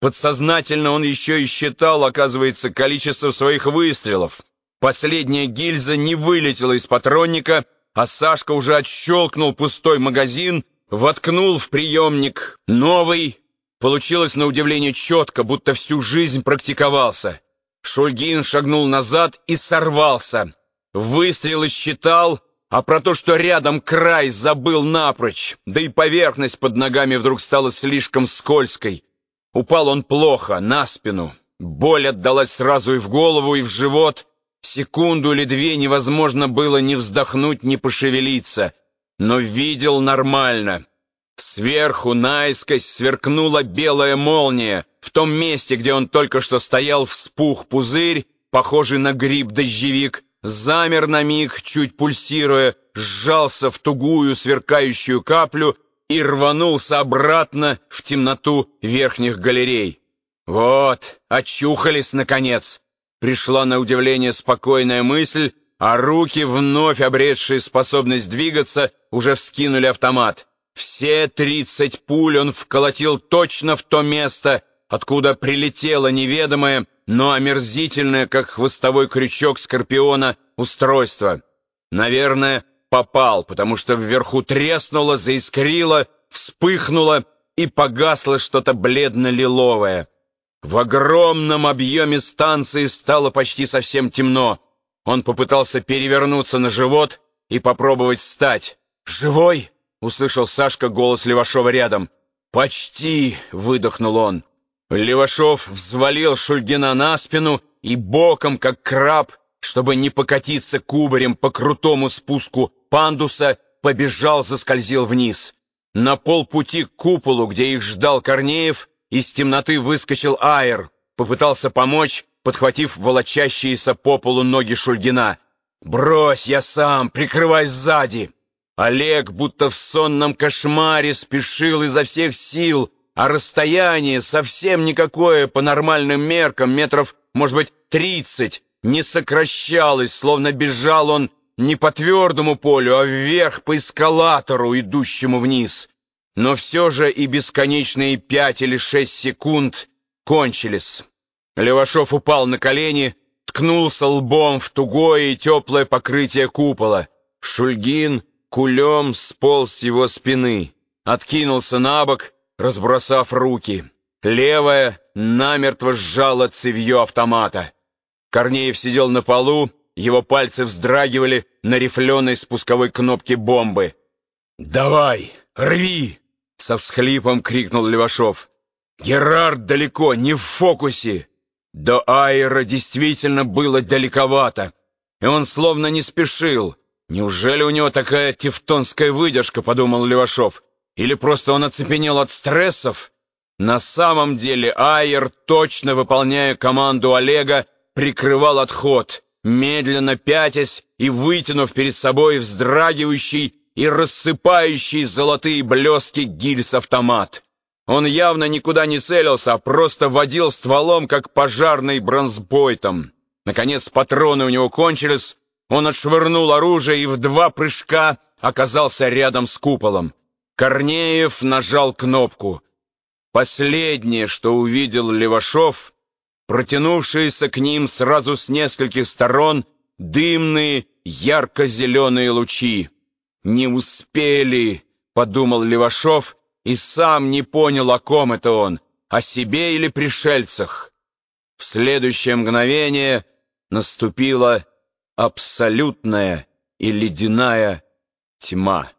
Подсознательно он еще и считал, оказывается, количество своих выстрелов. Последняя гильза не вылетела из патронника, а Сашка уже отщелкнул пустой магазин, воткнул в приемник новый. Получилось на удивление четко, будто всю жизнь практиковался. Шульгин шагнул назад и сорвался. Выстрелы считал, а про то, что рядом край, забыл напрочь, да и поверхность под ногами вдруг стала слишком скользкой. Упал он плохо, на спину. Боль отдалась сразу и в голову, и в живот. Секунду или две невозможно было ни вздохнуть, ни пошевелиться. Но видел нормально. Сверху наискось сверкнула белая молния. В том месте, где он только что стоял, вспух пузырь, похожий на гриб-дождевик, замер на миг, чуть пульсируя, сжался в тугую сверкающую каплю и рванулся обратно в темноту верхних галерей. Вот, очухались, наконец. Пришла на удивление спокойная мысль, а руки, вновь обретшие способность двигаться, уже вскинули автомат. Все тридцать пуль он вколотил точно в то место, откуда прилетело неведомое, но омерзительное, как хвостовой крючок скорпиона, устройство. Наверное, попал, потому что вверху треснуло, заискрило, вспыхнуло и погасло что-то бледно-лиловое. В огромном объеме станции стало почти совсем темно. Он попытался перевернуться на живот и попробовать встать. «Живой?» — услышал Сашка голос Левашова рядом. «Почти!» — выдохнул он. Левашов взвалил Шульгина на спину и боком, как краб, чтобы не покатиться кубарем по крутому спуску пандуса, побежал, заскользил вниз. На полпути к куполу, где их ждал Корнеев, из темноты выскочил Айр, попытался помочь, подхватив волочащиеся по полу ноги Шульгина. «Брось, я сам, прикрывай сзади!» Олег, будто в сонном кошмаре, спешил изо всех сил, а расстояние совсем никакое по нормальным меркам, метров, может быть, тридцать, не сокращалось, словно бежал он не по твердому полю, а вверх по эскалатору, идущему вниз. Но все же и бесконечные пять или шесть секунд кончились. Левашов упал на колени, ткнулся лбом в тугое и теплое покрытие купола. Шульгин кулем сполз с его спины, откинулся на бок, разбросав руки. Левая намертво сжала цевье автомата. Корнеев сидел на полу, его пальцы вздрагивали на рифленой спусковой кнопке бомбы. «Давай, рви!» — со всхлипом крикнул Левашов. «Герард далеко, не в фокусе!» До Айра действительно было далековато, и он словно не спешил. «Неужели у него такая тевтонская выдержка?» — подумал Левашов. «Или просто он оцепенел от стрессов?» На самом деле Айер, точно выполняя команду Олега, прикрывал отход, медленно пятясь и вытянув перед собой вздрагивающий и рассыпающий золотые блески гильз-автомат. Он явно никуда не целился, а просто водил стволом, как пожарный бронзбойтом. Наконец патроны у него кончились, он отшвырнул оружие и в два прыжка оказался рядом с куполом. Корнеев нажал кнопку. Последнее, что увидел Левашов, протянувшиеся к ним сразу с нескольких сторон дымные ярко-зеленые лучи. «Не успели», — подумал Левашов, и сам не понял, о ком это он, о себе или пришельцах. В следующее мгновение наступила абсолютная и ледяная тьма.